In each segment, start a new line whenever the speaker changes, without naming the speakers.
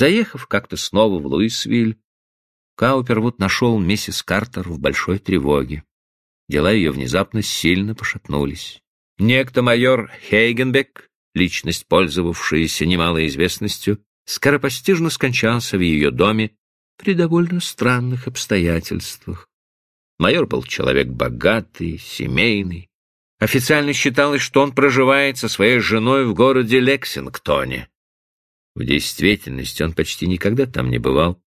Заехав как-то снова в Луисвиль, Каупервуд нашел миссис Картер в большой тревоге. Дела ее внезапно сильно пошатнулись. Некто майор Хейгенбек, личность, пользовавшаяся немалой известностью, скоропостижно скончался в ее доме при довольно странных обстоятельствах. Майор был человек богатый, семейный. Официально считалось, что он проживает со своей женой в городе Лексингтоне. В действительности он почти никогда там не бывал,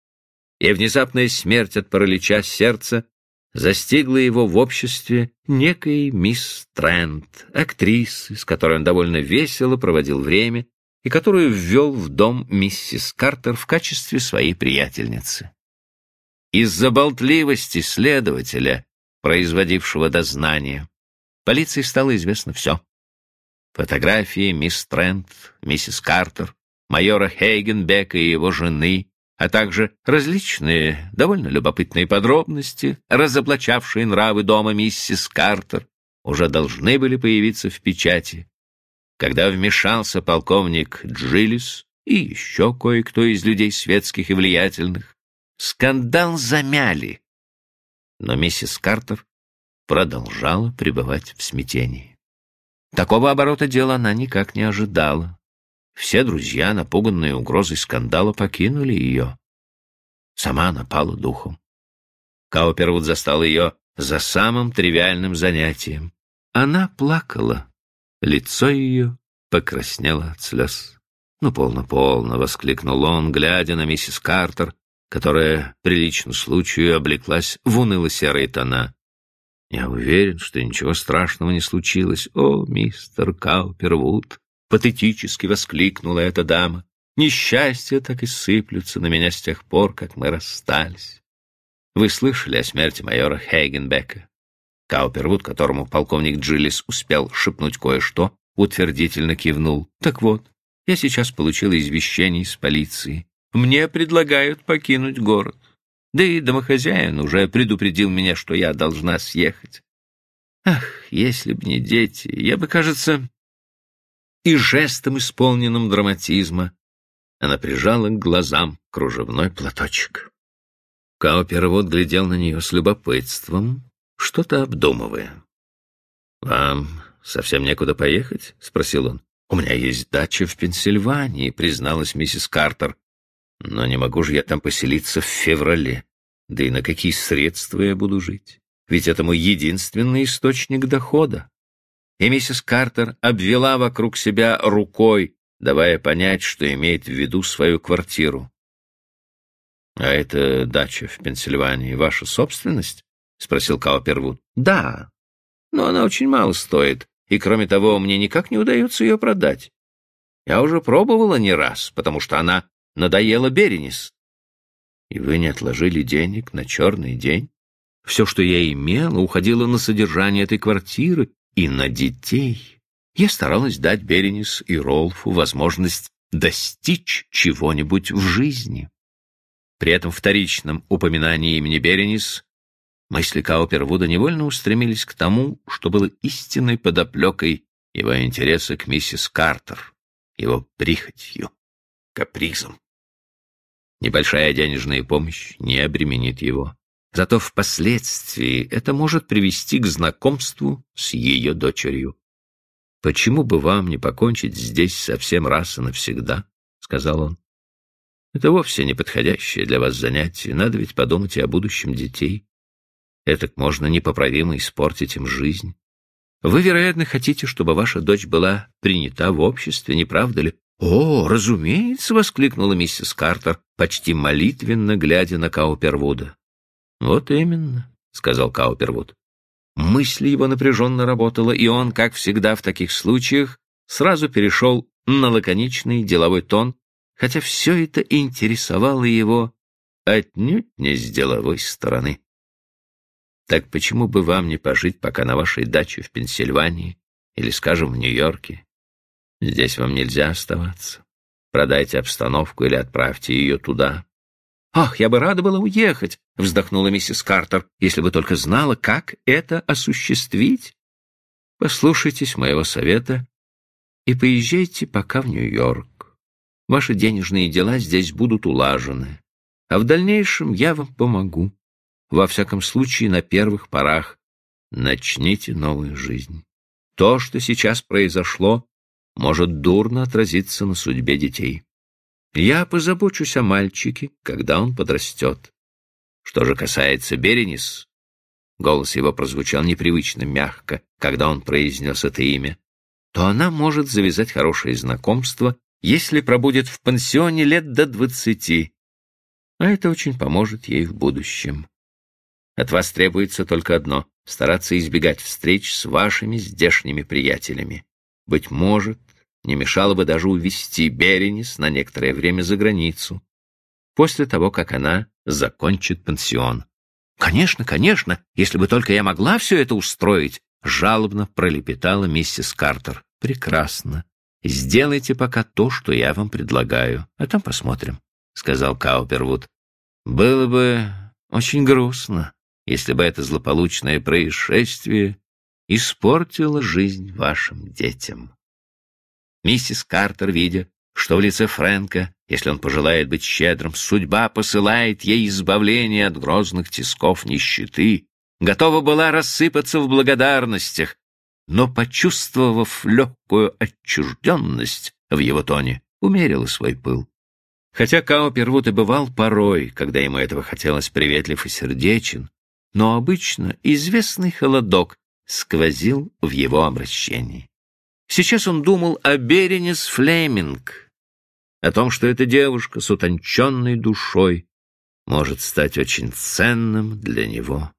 и внезапная смерть от паралича сердца застигла его в обществе некой мисс Трент, актрисы, с которой он довольно весело проводил время и которую ввел в дом миссис Картер в качестве своей приятельницы. Из-за болтливости следователя, производившего дознание, полиции стало известно все. Фотографии мисс Трент, миссис Картер, майора Хейгенбека и его жены, а также различные довольно любопытные подробности, разоблачавшие нравы дома миссис Картер, уже должны были появиться в печати, когда вмешался полковник Джилис и еще кое-кто из людей светских и влиятельных. Скандал замяли, но миссис Картер продолжала пребывать в смятении. Такого оборота дела она никак не ожидала. Все друзья, напуганные угрозой скандала, покинули ее. Сама она пала духом. Каупервуд застал ее за самым тривиальным занятием. Она плакала. Лицо ее покраснело от слез. «Ну, полно-полно!» — воскликнул он, глядя на миссис Картер, которая, прилично случаю, облеклась в уныло-серые тона. «Я уверен, что ничего страшного не случилось. О, мистер Каупервуд!» Патетически воскликнула эта дама. Несчастья так и сыплются на меня с тех пор, как мы расстались. Вы слышали о смерти майора Хейгенбека? Каупервуд, которому полковник Джиллис успел шепнуть кое-что, утвердительно кивнул. Так вот, я сейчас получил извещение из полиции. Мне предлагают покинуть город. Да и домохозяин уже предупредил меня, что я должна съехать. Ах, если б не дети, я бы, кажется, и жестом, исполненным драматизма, она прижала к глазам кружевной платочек. Каупервуд глядел на нее с любопытством, что-то обдумывая. «Вам совсем некуда поехать?» — спросил он. «У меня есть дача в Пенсильвании», — призналась миссис Картер. «Но не могу же я там поселиться в феврале. Да и на какие средства я буду жить? Ведь это мой единственный источник дохода» и миссис Картер обвела вокруг себя рукой, давая понять, что имеет в виду свою квартиру. — А это дача в Пенсильвании ваша собственность? — спросил Каупервуд. — Да, но она очень мало стоит, и, кроме того, мне никак не удается ее продать. Я уже пробовала не раз, потому что она надоела Беренис. И вы не отложили денег на черный день? Все, что я имела, уходило на содержание этой квартиры и на детей. Я старалась дать Беренис и Ролфу возможность достичь чего-нибудь в жизни. При этом вторичном упоминании имени Беренис мысли Каупервуда невольно устремились к тому, что было истинной подоплекой его интереса к миссис Картер, его прихотью, капризом. Небольшая денежная помощь не обременит его. Зато впоследствии это может привести к знакомству с ее дочерью. «Почему бы вам не покончить здесь совсем раз и навсегда?» — сказал он. «Это вовсе не подходящее для вас занятие. Надо ведь подумать и о будущем детей. Этак можно непоправимо испортить им жизнь. Вы, вероятно, хотите, чтобы ваша дочь была принята в обществе, не правда ли?» «О, разумеется!» — воскликнула миссис Картер, почти молитвенно глядя на Каупервуда. «Вот именно», — сказал Каупервуд. Мысль его напряженно работала, и он, как всегда в таких случаях, сразу перешел на лаконичный деловой тон, хотя все это интересовало его отнюдь не с деловой стороны. Так почему бы вам не пожить пока на вашей даче в Пенсильвании или, скажем, в Нью-Йорке? Здесь вам нельзя оставаться. Продайте обстановку или отправьте ее туда, «Ах, я бы рада была уехать!» — вздохнула миссис Картер, «если бы только знала, как это осуществить. Послушайтесь моего совета и поезжайте пока в Нью-Йорк. Ваши денежные дела здесь будут улажены, а в дальнейшем я вам помогу. Во всяком случае, на первых порах начните новую жизнь. То, что сейчас произошло, может дурно отразиться на судьбе детей. Я позабочусь о мальчике, когда он подрастет. Что же касается Беренис, голос его прозвучал непривычно мягко, когда он произнес это имя, то она может завязать хорошее знакомство, если пробудет в пансионе лет до двадцати, а это очень поможет ей в будущем. От вас требуется только одно — стараться избегать встреч с вашими здешними приятелями. Быть может, не мешало бы даже увезти Беренис на некоторое время за границу, после того, как она закончит пансион. «Конечно, конечно, если бы только я могла все это устроить», — жалобно пролепетала миссис Картер. «Прекрасно. Сделайте пока то, что я вам предлагаю, а там посмотрим», — сказал Каупервуд. «Было бы очень грустно, если бы это злополучное происшествие испортило жизнь вашим детям». Миссис Картер, видя, что в лице Фрэнка, если он пожелает быть щедрым, судьба посылает ей избавление от грозных тисков нищеты, готова была рассыпаться в благодарностях, но, почувствовав легкую отчужденность в его тоне, умерила свой пыл. Хотя Каупервуд и бывал порой, когда ему этого хотелось приветлив и сердечен, но обычно известный холодок сквозил в его обращении. Сейчас он думал о Беренис Флеминг, о том, что эта девушка с утонченной душой может стать очень ценным для него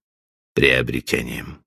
приобретением.